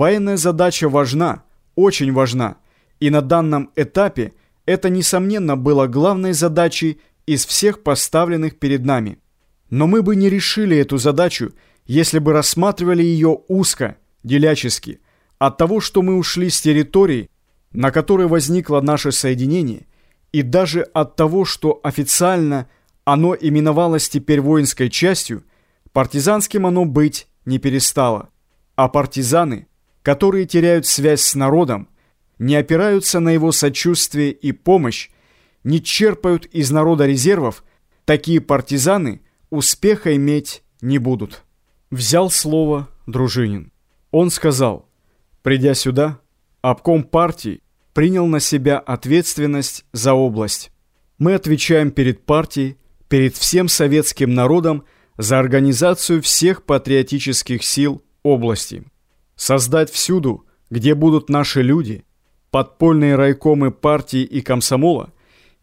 Военная задача важна, очень важна, и на данном этапе это, несомненно, было главной задачей из всех поставленных перед нами. Но мы бы не решили эту задачу, если бы рассматривали ее узко, делячески. От того, что мы ушли с территории, на которой возникло наше соединение, и даже от того, что официально оно именовалось теперь воинской частью, партизанским оно быть не перестало. А партизаны, которые теряют связь с народом, не опираются на его сочувствие и помощь, не черпают из народа резервов, такие партизаны успеха иметь не будут. Взял слово Дружинин. Он сказал, придя сюда, обком партии принял на себя ответственность за область. Мы отвечаем перед партией, перед всем советским народом за организацию всех патриотических сил области. Создать всюду, где будут наши люди, подпольные райкомы партии и комсомола,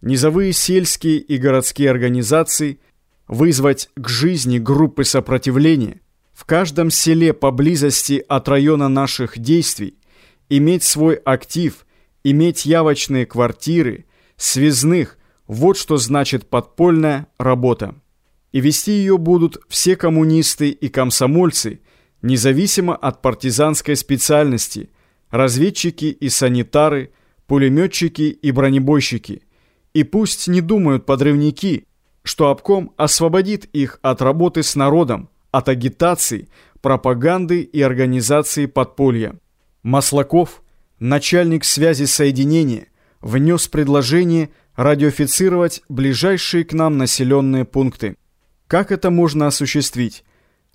низовые сельские и городские организации, вызвать к жизни группы сопротивления, в каждом селе поблизости от района наших действий, иметь свой актив, иметь явочные квартиры, связных, вот что значит подпольная работа. И вести ее будут все коммунисты и комсомольцы, независимо от партизанской специальности, разведчики и санитары, пулеметчики и бронебойщики. И пусть не думают подрывники, что обком освободит их от работы с народом, от агитации, пропаганды и организации подполья. Маслаков, начальник связи соединения, внес предложение радиофицировать ближайшие к нам населенные пункты. Как это можно осуществить?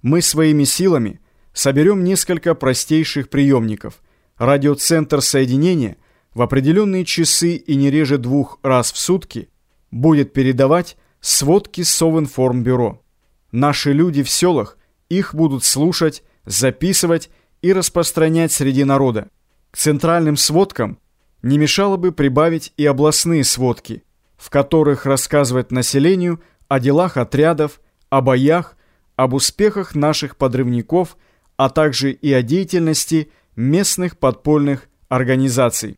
Мы своими силами соберем несколько простейших приемников. Радиоцентр соединения в определенные часы и не реже двух раз в сутки будет передавать сводки Совинформбюро. Наши люди в селах их будут слушать, записывать и распространять среди народа. К центральным сводкам не мешало бы прибавить и областные сводки, в которых рассказывать населению о делах отрядов, о боях, об успехах наших подрывников, а также и о деятельности местных подпольных организаций.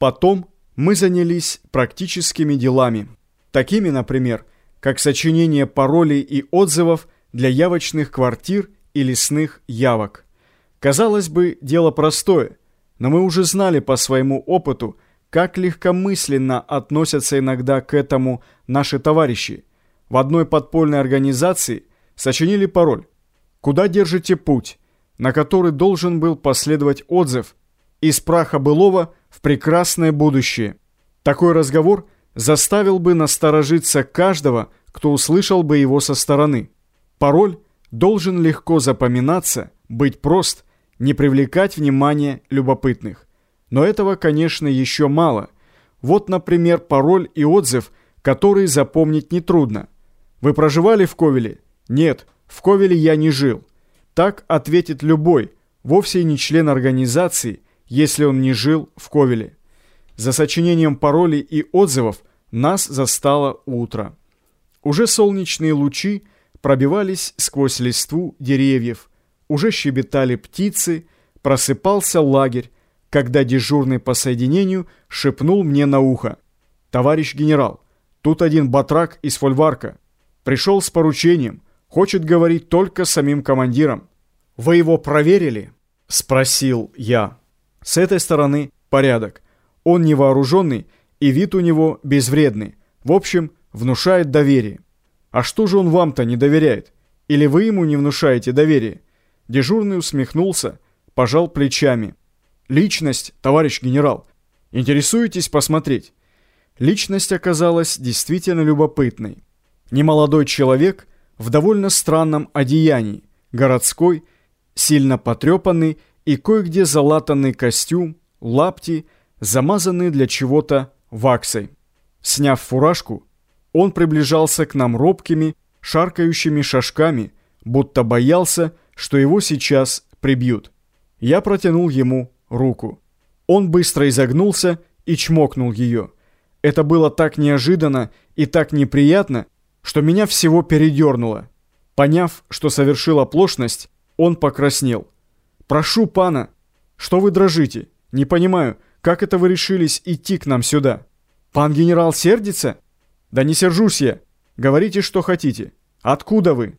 Потом мы занялись практическими делами, такими, например, как сочинение паролей и отзывов для явочных квартир и лесных явок. Казалось бы, дело простое, но мы уже знали по своему опыту, как легкомысленно относятся иногда к этому наши товарищи. В одной подпольной организации сочинили пароль «Куда держите путь?», на который должен был последовать отзыв «Из праха былого в прекрасное будущее». Такой разговор заставил бы насторожиться каждого, кто услышал бы его со стороны. Пароль должен легко запоминаться, быть прост, не привлекать внимание любопытных. Но этого, конечно, еще мало. Вот, например, пароль и отзыв, который запомнить нетрудно. Вы проживали в Ковеле? Нет, в Ковеле я не жил. Так ответит любой, вовсе не член организации, если он не жил в Ковеле. За сочинением паролей и отзывов нас застало утро. Уже солнечные лучи пробивались сквозь листву деревьев, уже щебетали птицы, просыпался лагерь, когда дежурный по соединению шепнул мне на ухо. «Товарищ генерал, тут один батрак из фольварка. Пришел с поручением, хочет говорить только с самим командиром. Вы его проверили?» – спросил я. С этой стороны порядок. Он невооруженный, и вид у него безвредный. В общем, внушает доверие. А что же он вам-то не доверяет? Или вы ему не внушаете доверие? Дежурный усмехнулся, пожал плечами. Личность, товарищ генерал. Интересуетесь посмотреть? Личность оказалась действительно любопытной. Немолодой человек в довольно странном одеянии, городской, сильно потрепанный и кое-где залатанный костюм, лапти, замазанные для чего-то ваксой. Сняв фуражку, он приближался к нам робкими, шаркающими шажками, будто боялся, что его сейчас прибьют. Я протянул ему руку. Он быстро изогнулся и чмокнул ее. Это было так неожиданно и так неприятно, что меня всего передернуло. Поняв, что совершил оплошность, он покраснел. «Прошу пана, Что вы дрожите? Не понимаю, как это вы решились идти к нам сюда? Пан генерал сердится? Да не сержусь я. Говорите, что хотите. Откуда вы?